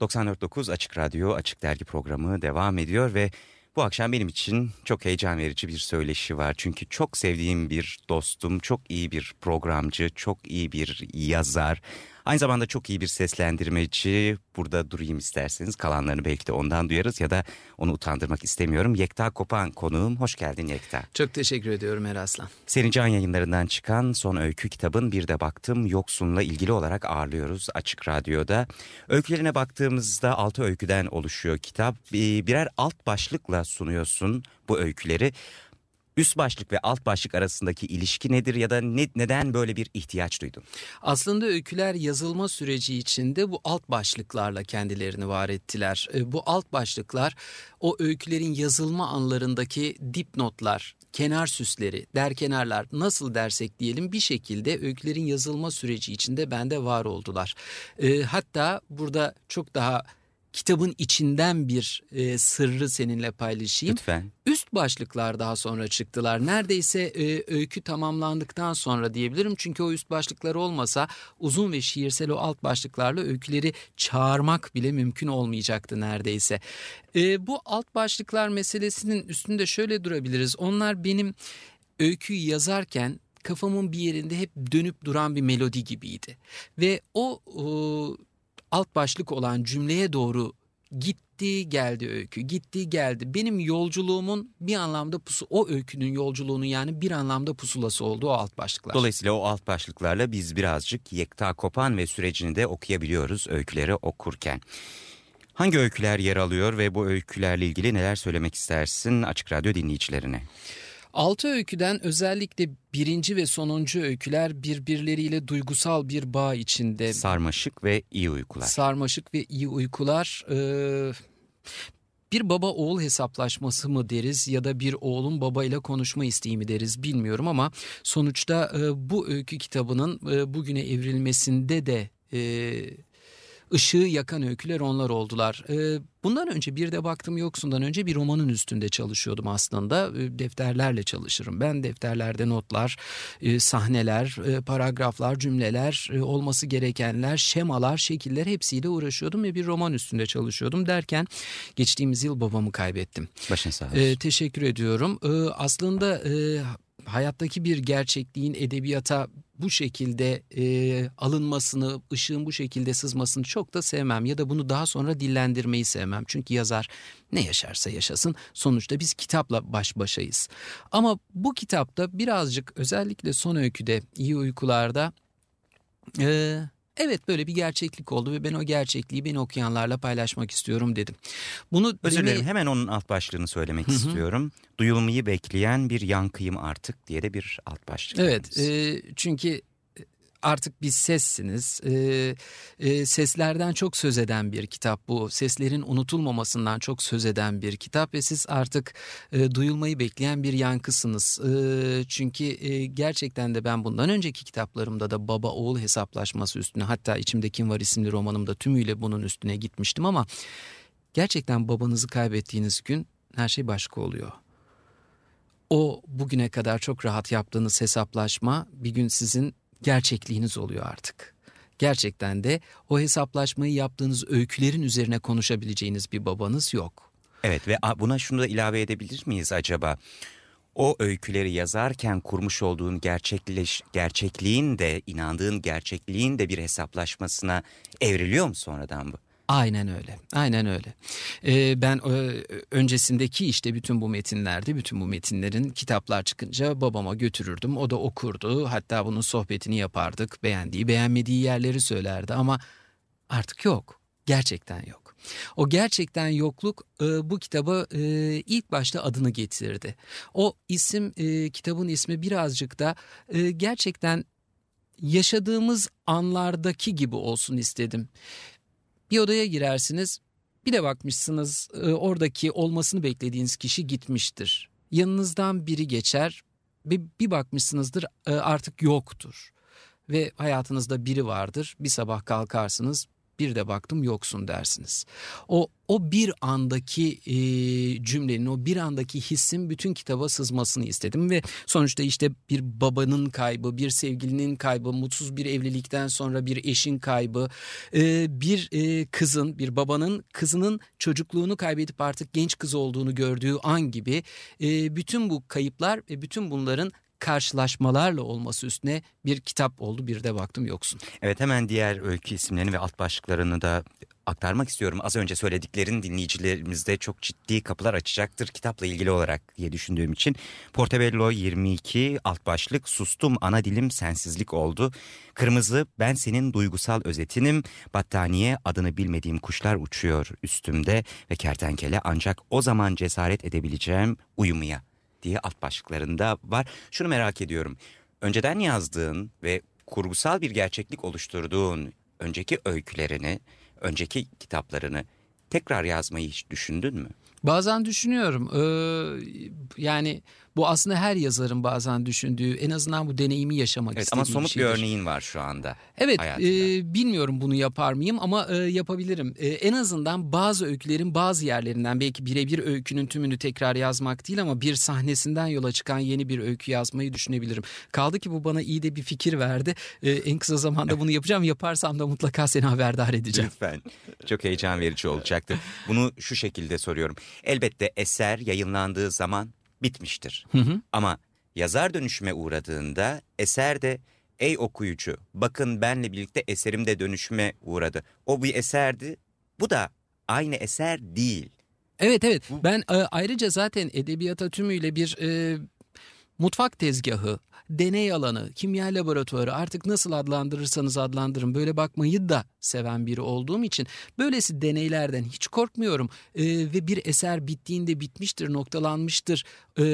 94.9 Açık Radyo Açık Dergi programı devam ediyor ve bu akşam benim için çok heyecan verici bir söyleşi var. Çünkü çok sevdiğim bir dostum, çok iyi bir programcı, çok iyi bir yazar. Aynı zamanda çok iyi bir seslendirmeci. Burada durayım isterseniz kalanlarını belki de ondan duyarız ya da onu utandırmak istemiyorum. Yekta Kopan konuğum. Hoş geldin Yekta. Çok teşekkür ediyorum Eraslan. Seni Can yayınlarından çıkan son öykü kitabın Bir de Baktım Yoksun'la ilgili olarak ağırlıyoruz Açık Radyo'da. Öykülerine baktığımızda altı öyküden oluşuyor kitap. Birer alt başlıkla sunuyorsun bu öyküleri. Üst başlık ve alt başlık arasındaki ilişki nedir ya da ne, neden böyle bir ihtiyaç duydun? Aslında öyküler yazılma süreci içinde bu alt başlıklarla kendilerini var ettiler. E, bu alt başlıklar o öykülerin yazılma anlarındaki dipnotlar, kenar süsleri, der kenarlar nasıl dersek diyelim bir şekilde öykülerin yazılma süreci içinde bende var oldular. E, hatta burada çok daha kitabın içinden bir e, sırrı seninle paylaşayım. Lütfen. Üst başlıklar daha sonra çıktılar. Neredeyse e, öykü tamamlandıktan sonra diyebilirim. Çünkü o üst başlıklar olmasa uzun ve şiirsel o alt başlıklarla öyküleri çağırmak bile mümkün olmayacaktı neredeyse. E, bu alt başlıklar meselesinin üstünde şöyle durabiliriz. Onlar benim öyküyü yazarken kafamın bir yerinde hep dönüp duran bir melodi gibiydi. Ve o, o alt başlık olan cümleye doğru gitti geldi öykü gitti geldi benim yolculuğumun bir anlamda pusu o öykünün yolculuğunun yani bir anlamda pusulası oldu o alt başlıklar. Dolayısıyla o alt başlıklarla biz birazcık Yekta Kopan ve sürecini de okuyabiliyoruz öyküleri okurken. Hangi öyküler yer alıyor ve bu öykülerle ilgili neler söylemek istersin Açık Radyo dinleyicilerine? Altı öyküden özellikle birinci ve sonuncu öyküler birbirleriyle duygusal bir bağ içinde. Sarmaşık ve iyi uykular. Sarmaşık ve iyi uykular. Ee, bir baba oğul hesaplaşması mı deriz ya da bir oğlun babayla konuşma isteği mi deriz bilmiyorum ama sonuçta e, bu öykü kitabının e, bugüne evrilmesinde de e, ışığı yakan öyküler onlar oldular. Ee, bundan önce bir de baktım yoksundan önce bir romanın üstünde çalışıyordum aslında. Ee, defterlerle çalışırım. Ben defterlerde notlar, e, sahneler, e, paragraflar, cümleler, e, olması gerekenler, şemalar, şekiller hepsiyle uğraşıyordum ve bir roman üstünde çalışıyordum derken geçtiğimiz yıl babamı kaybettim. Başın sağ olsun. Ee, teşekkür ediyorum. Aslında hayattaki bir gerçekliğin edebiyata bu şekilde e, alınmasını, ışığın bu şekilde sızmasını çok da sevmem ya da bunu daha sonra dillendirmeyi sevmem. Çünkü yazar ne yaşarsa yaşasın sonuçta biz kitapla baş başayız. Ama bu kitapta birazcık özellikle son öyküde iyi uykularda e, evet böyle bir gerçeklik oldu ve ben o gerçekliği beni okuyanlarla paylaşmak istiyorum dedim. Bunu Özür dilerim hemen onun alt başlığını söylemek Hı-hı. istiyorum. Duyulmayı bekleyen bir yankıyım artık diye de bir alt başlık. Evet e, çünkü artık bir sessiniz. E, e, seslerden çok söz eden bir kitap bu. Seslerin unutulmamasından çok söz eden bir kitap ve siz artık e, duyulmayı bekleyen bir yankısınız. E, çünkü e, gerçekten de ben bundan önceki kitaplarımda da baba oğul hesaplaşması üstüne hatta içimde kim var isimli romanımda tümüyle bunun üstüne gitmiştim ama gerçekten babanızı kaybettiğiniz gün her şey başka oluyor. O bugüne kadar çok rahat yaptığınız hesaplaşma bir gün sizin gerçekliğiniz oluyor artık. Gerçekten de o hesaplaşmayı yaptığınız öykülerin üzerine konuşabileceğiniz bir babanız yok. Evet ve buna şunu da ilave edebilir miyiz acaba? O öyküleri yazarken kurmuş olduğun gerçekleş, gerçekliğin de inandığın gerçekliğin de bir hesaplaşmasına evriliyor mu sonradan bu? Aynen öyle. Aynen öyle. Ee, ben e, öncesindeki işte bütün bu metinlerde, bütün bu metinlerin kitaplar çıkınca babama götürürdüm. O da okurdu. Hatta bunun sohbetini yapardık. Beğendiği, beğenmediği yerleri söylerdi ama artık yok. Gerçekten yok. O gerçekten yokluk e, bu kitaba e, ilk başta adını getirdi. O isim, kitabın ismi birazcık da gerçekten yaşadığımız anlardaki gibi olsun istedim. Bir odaya girersiniz bir de bakmışsınız e, oradaki olmasını beklediğiniz kişi gitmiştir. Yanınızdan biri geçer ve bir bakmışsınızdır e, artık yoktur. Ve hayatınızda biri vardır bir sabah kalkarsınız bir de baktım yoksun dersiniz. O o bir andaki e, cümlenin, o bir andaki hissin bütün kitaba sızmasını istedim ve sonuçta işte bir babanın kaybı, bir sevgilinin kaybı, mutsuz bir evlilikten sonra bir eşin kaybı, e, bir e, kızın, bir babanın kızının çocukluğunu kaybedip artık genç kız olduğunu gördüğü an gibi e, bütün bu kayıplar ve bütün bunların karşılaşmalarla olması üstüne bir kitap oldu. Bir de baktım yoksun. Evet hemen diğer öykü isimlerini ve alt başlıklarını da aktarmak istiyorum. Az önce söylediklerin dinleyicilerimizde çok ciddi kapılar açacaktır kitapla ilgili olarak diye düşündüğüm için. Portobello 22 alt başlık sustum ana dilim sensizlik oldu. Kırmızı ben senin duygusal özetinim. Battaniye adını bilmediğim kuşlar uçuyor üstümde ve kertenkele ancak o zaman cesaret edebileceğim uyumaya diye alt başlıklarında var. Şunu merak ediyorum. Önceden yazdığın ve kurgusal bir gerçeklik oluşturduğun önceki öykülerini, önceki kitaplarını tekrar yazmayı hiç düşündün mü? Bazen düşünüyorum. Ee, yani bu aslında her yazarın bazen düşündüğü en azından bu deneyimi yaşamak evet, istediği Ama somut bir, bir örneğin var şu anda. Evet e, bilmiyorum bunu yapar mıyım ama e, yapabilirim. E, en azından bazı öykülerin bazı yerlerinden belki birebir öykünün tümünü tekrar yazmak değil ama bir sahnesinden yola çıkan yeni bir öykü yazmayı düşünebilirim. Kaldı ki bu bana iyi de bir fikir verdi. E, en kısa zamanda bunu yapacağım. Yaparsam da mutlaka seni haberdar edeceğim. Lütfen. Çok heyecan verici olacaktır. Bunu şu şekilde soruyorum. Elbette eser yayınlandığı zaman bitmiştir. Hı hı. Ama yazar dönüşüme uğradığında eser de ey okuyucu bakın benle birlikte eserim de dönüşüme uğradı. O bir eserdi bu da aynı eser değil. Evet evet ben e, ayrıca zaten edebiyata tümüyle bir e, mutfak tezgahı deney alanı, kimya laboratuvarı artık nasıl adlandırırsanız adlandırın böyle bakmayı da seven biri olduğum için böylesi deneylerden hiç korkmuyorum ee, ve bir eser bittiğinde bitmiştir, noktalanmıştır e,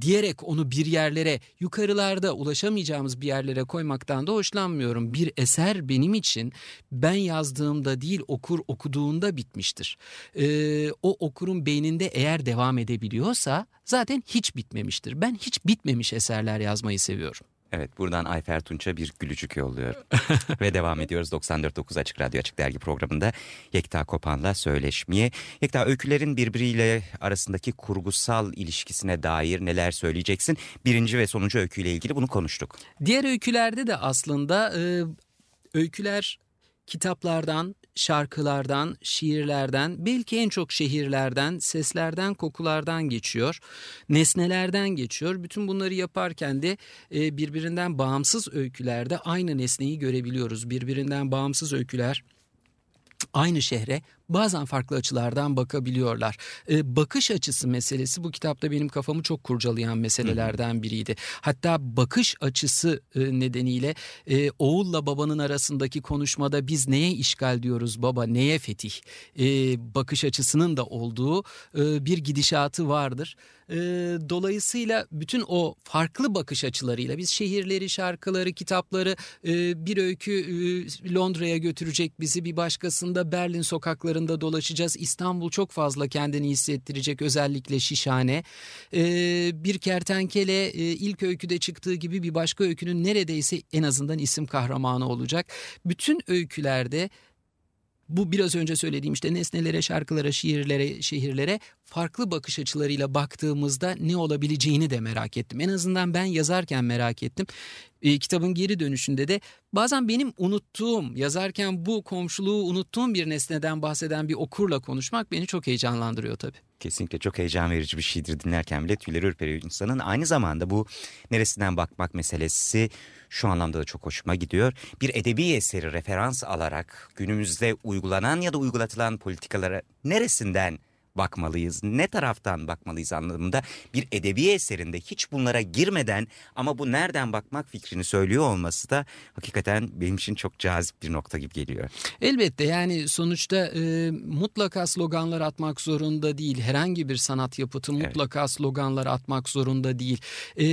diyerek onu bir yerlere yukarılarda ulaşamayacağımız bir yerlere koymaktan da hoşlanmıyorum. Bir eser benim için ben yazdığımda değil okur okuduğunda bitmiştir. Ee, o okurun beyninde eğer devam edebiliyorsa zaten hiç bitmemiştir. Ben hiç bitmemiş eserler yazmayı seviyorum. Evet buradan Ayfer Tunç'a bir gülücük yolluyor. Ve devam ediyoruz 94.9 Açık Radyo Açık Dergi programında Yekta Kopan'la söyleşmeye. Yekta öykülerin birbiriyle arasındaki kurgusal ilişkisine dair neler söyleyeceksin? Birinci ve sonuncu öyküyle ilgili bunu konuştuk. Diğer öykülerde de aslında e, öyküler kitaplardan, şarkılardan, şiirlerden, belki en çok şehirlerden, seslerden, kokulardan geçiyor. Nesnelerden geçiyor. Bütün bunları yaparken de e, birbirinden bağımsız öykülerde aynı nesneyi görebiliyoruz. Birbirinden bağımsız öyküler aynı şehre bazen farklı açılardan bakabiliyorlar. E, bakış açısı meselesi bu kitapta benim kafamı çok kurcalayan meselelerden biriydi. Hatta bakış açısı e, nedeniyle e, oğulla babanın arasındaki konuşmada biz neye işgal diyoruz baba neye fetih e, bakış açısının da olduğu e, bir gidişatı vardır. E, dolayısıyla bütün o farklı bakış açılarıyla biz şehirleri, şarkıları, kitapları e, bir öykü e, Londra'ya götürecek bizi bir başkasında Berlin sokakları sokaklarında dolaşacağız. İstanbul çok fazla kendini hissettirecek özellikle Şişhane. Ee, bir kertenkele e, ilk öyküde çıktığı gibi bir başka öykünün neredeyse en azından isim kahramanı olacak. Bütün öykülerde bu biraz önce söylediğim işte nesnelere, şarkılara, şiirlere, şehirlere farklı bakış açılarıyla baktığımızda ne olabileceğini de merak ettim. En azından ben yazarken merak ettim. E, kitabın geri dönüşünde de bazen benim unuttuğum, yazarken bu komşuluğu unuttuğum bir nesneden bahseden bir okurla konuşmak beni çok heyecanlandırıyor tabii. Kesinlikle çok heyecan verici bir şeydir dinlerken bile tüyleri ürperiyor insanın. Aynı zamanda bu neresinden bakmak meselesi şu anlamda da çok hoşuma gidiyor. Bir edebi eseri referans alarak günümüzde uygulanan ya da uygulatılan politikalara neresinden bakmalıyız? Ne taraftan bakmalıyız anlamında bir edebi eserinde hiç bunlara girmeden ama bu nereden bakmak fikrini söylüyor olması da hakikaten benim için çok cazip bir nokta gibi geliyor. Elbette yani sonuçta e, mutlaka sloganlar atmak zorunda değil. Herhangi bir sanat yapıtı mutlaka evet. sloganlar atmak zorunda değil. E,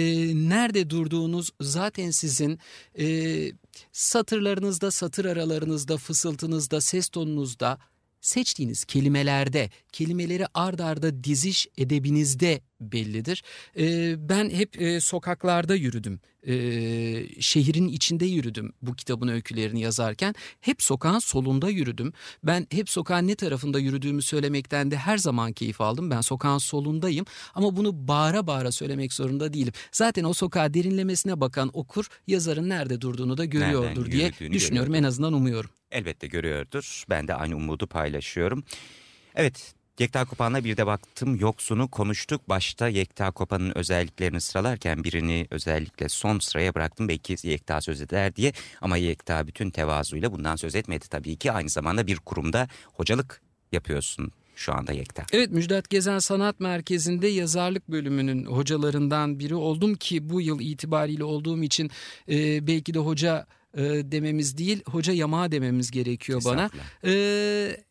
nerede durduğunuz zaten sizin... E, satırlarınızda, satır aralarınızda, fısıltınızda, ses tonunuzda seçtiğiniz kelimelerde, kelimeleri ard arda diziş edebinizde bellidir. E, ben hep e, sokaklarda yürüdüm. E, şehrin içinde yürüdüm bu kitabın öykülerini yazarken. Hep sokağın solunda yürüdüm. Ben hep sokağın ne tarafında yürüdüğümü söylemekten de her zaman keyif aldım. Ben sokağın solundayım ama bunu bağıra bağıra söylemek zorunda değilim. Zaten o sokağa derinlemesine bakan okur yazarın nerede durduğunu da görüyordur diye düşünüyorum. Görüyordur. En azından umuyorum. Elbette görüyordur. Ben de aynı umudu paylaşıyorum. Evet Yekta Kopan'la bir de baktım yoksunu konuştuk. Başta Yekta Kopan'ın özelliklerini sıralarken birini özellikle son sıraya bıraktım. Belki Yekta söz eder diye ama Yekta bütün tevazuyla bundan söz etmedi tabii ki. Aynı zamanda bir kurumda hocalık yapıyorsun şu anda Yekta. Evet Müjdat Gezen Sanat Merkezi'nde yazarlık bölümünün hocalarından biri oldum ki bu yıl itibariyle olduğum için e, belki de hoca e, dememiz değil hoca yamağı dememiz gerekiyor bana. E,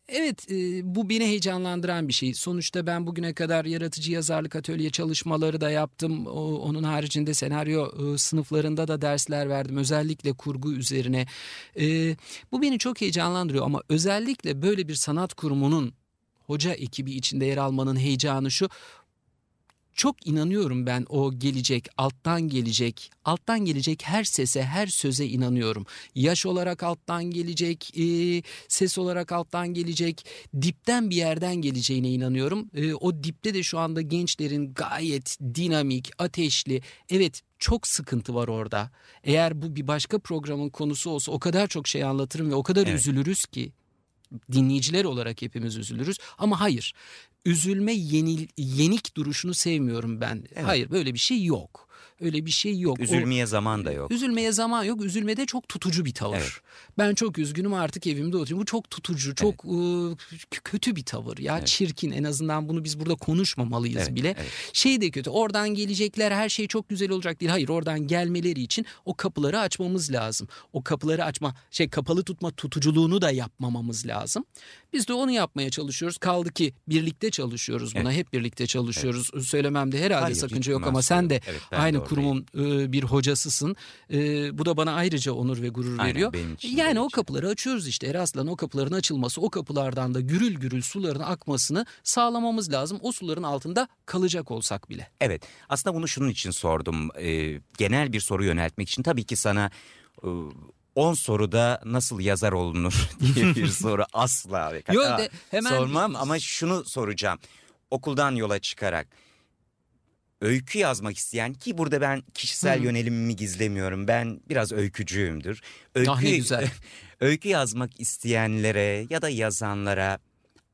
evet e, bu beni heyecanlandıran bir şey. Sonuçta ben bugüne kadar yaratıcı yazarlık atölye çalışmaları da yaptım. O, onun haricinde senaryo e, sınıflarında da dersler verdim. Özellikle kurgu üzerine. E, bu beni çok heyecanlandırıyor ama özellikle böyle bir sanat kurumunun hoca ekibi içinde yer almanın heyecanı şu çok inanıyorum ben o gelecek, alttan gelecek, alttan gelecek her sese, her söze inanıyorum. Yaş olarak alttan gelecek, e, ses olarak alttan gelecek, dipten bir yerden geleceğine inanıyorum. E, o dipte de şu anda gençlerin gayet dinamik, ateşli, evet çok sıkıntı var orada. Eğer bu bir başka programın konusu olsa o kadar çok şey anlatırım ve o kadar evet. üzülürüz ki dinleyiciler olarak hepimiz üzülürüz ama hayır üzülme yenil, yenik duruşunu sevmiyorum ben. Evet. Hayır böyle bir şey yok. Öyle bir şey yok. Üzülmeye o, zaman da yok. Üzülmeye zaman yok. Üzülmede çok tutucu bir tavır. Evet. Ben çok üzgünüm artık evimde oturuyorum. Bu çok tutucu, çok evet. ıı, kötü bir tavır. Ya evet. çirkin en azından bunu biz burada konuşmamalıyız evet. bile. Evet. Şey de kötü. Oradan gelecekler her şey çok güzel olacak değil. Hayır oradan gelmeleri için o kapıları açmamız lazım. O kapıları açma, şey kapalı tutma tutuculuğunu da yapmamamız lazım. Biz de onu yapmaya çalışıyoruz. Kaldı ki birlikte çalışıyoruz buna. Evet. Hep birlikte çalışıyoruz. Evet. Söylememde herhalde Hayır, sakınca yok ama sen de evet, aynı kurumun e, bir hocasısın. E, bu da bana ayrıca onur ve gurur Aynen, veriyor. Benim için yani o kapıları açıyoruz işte. Eraslan o kapıların açılması, o kapılardan da gürül gürül suların akmasını sağlamamız lazım. O suların altında kalacak olsak bile. Evet. Aslında bunu şunun için sordum. E, genel bir soru yöneltmek için tabii ki sana 10 soruda nasıl yazar olunur diye bir soru asla Yok de hemen sormam ama şunu soracağım. Okuldan yola çıkarak öykü yazmak isteyen ki burada ben kişisel hmm. yönelimimi gizlemiyorum. Ben biraz öykücüyümdür. Öykü, ah ne güzel. öykü yazmak isteyenlere ya da yazanlara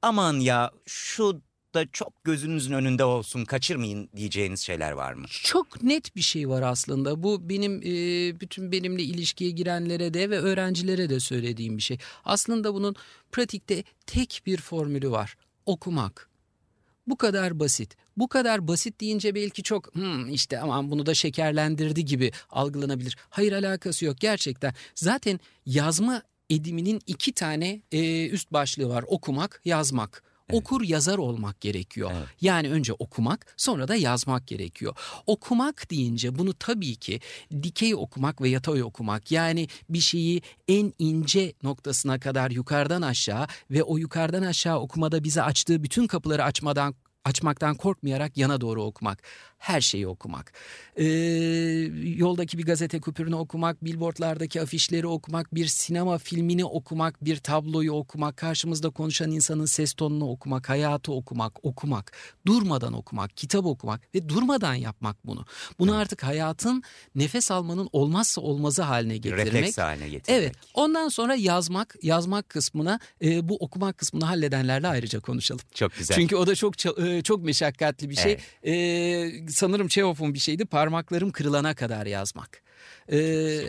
aman ya şu da çok gözünüzün önünde olsun kaçırmayın diyeceğiniz şeyler var mı? Çok net bir şey var aslında. Bu benim e, bütün benimle ilişkiye girenlere de ve öğrencilere de söylediğim bir şey. Aslında bunun pratikte tek bir formülü var. Okumak. Bu kadar basit. Bu kadar basit deyince belki çok hmm, işte aman bunu da şekerlendirdi gibi algılanabilir. Hayır alakası yok gerçekten. Zaten yazma ediminin iki tane e, üst başlığı var. Okumak, yazmak. Evet. Okur yazar olmak gerekiyor. Evet. Yani önce okumak sonra da yazmak gerekiyor. Okumak deyince bunu tabii ki dikey okumak ve yatay okumak yani bir şeyi en ince noktasına kadar yukarıdan aşağı ve o yukarıdan aşağı okumada bize açtığı bütün kapıları açmadan açmaktan korkmayarak yana doğru okumak her şeyi okumak. Ee, yoldaki bir gazete kupürünü okumak, billboardlardaki afişleri okumak, bir sinema filmini okumak, bir tabloyu okumak, karşımızda konuşan insanın ses tonunu okumak, hayatı okumak, okumak, durmadan okumak, kitap okumak ve durmadan yapmak bunu. Bunu evet. artık hayatın nefes almanın olmazsa olmazı haline getirmek. Refleks haline getirmek. Evet. Ondan sonra yazmak, yazmak kısmına e, bu okumak kısmını halledenlerle ayrıca konuşalım. Çok güzel. Çünkü o da çok e, çok meşakkatli bir şey. Evet. E, sanırım Çehov'un bir şeydi parmaklarım kırılana kadar yazmak. Ee,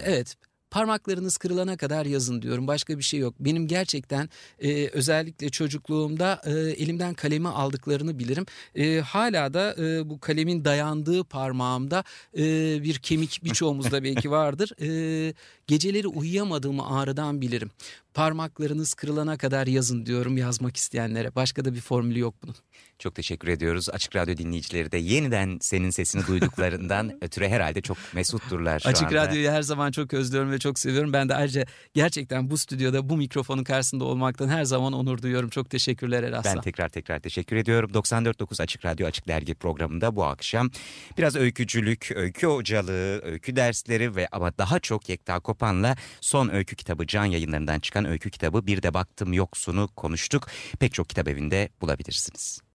evet parmaklarınız kırılana kadar yazın diyorum. Başka bir şey yok. Benim gerçekten e, özellikle çocukluğumda e, elimden kalemi aldıklarını bilirim. E, hala da e, bu kalemin dayandığı parmağımda e, bir kemik birçoğumuzda belki vardır. E, geceleri uyuyamadığımı ağrıdan bilirim. parmaklarınız kırılana kadar yazın diyorum yazmak isteyenlere. Başka da bir formülü yok bunun. Çok teşekkür ediyoruz. Açık Radyo dinleyicileri de yeniden senin sesini duyduklarından ötürü herhalde çok mesutturlar şu Açık anda. Radyo'yu her zaman çok özlüyorum ve çok seviyorum. Ben de ayrıca gerçekten bu stüdyoda bu mikrofonun karşısında olmaktan her zaman onur duyuyorum. Çok teşekkürler Eraslan. Ben tekrar tekrar teşekkür ediyorum. 94.9 Açık Radyo Açık Dergi programında bu akşam biraz öykücülük, öykü hocalığı, öykü dersleri ve ama daha çok Yekta Kopan'la son öykü kitabı Can yayınlarından çıkan öykü kitabı Bir de Baktım Yoksun'u konuştuk. Pek çok kitap evinde bulabilirsiniz.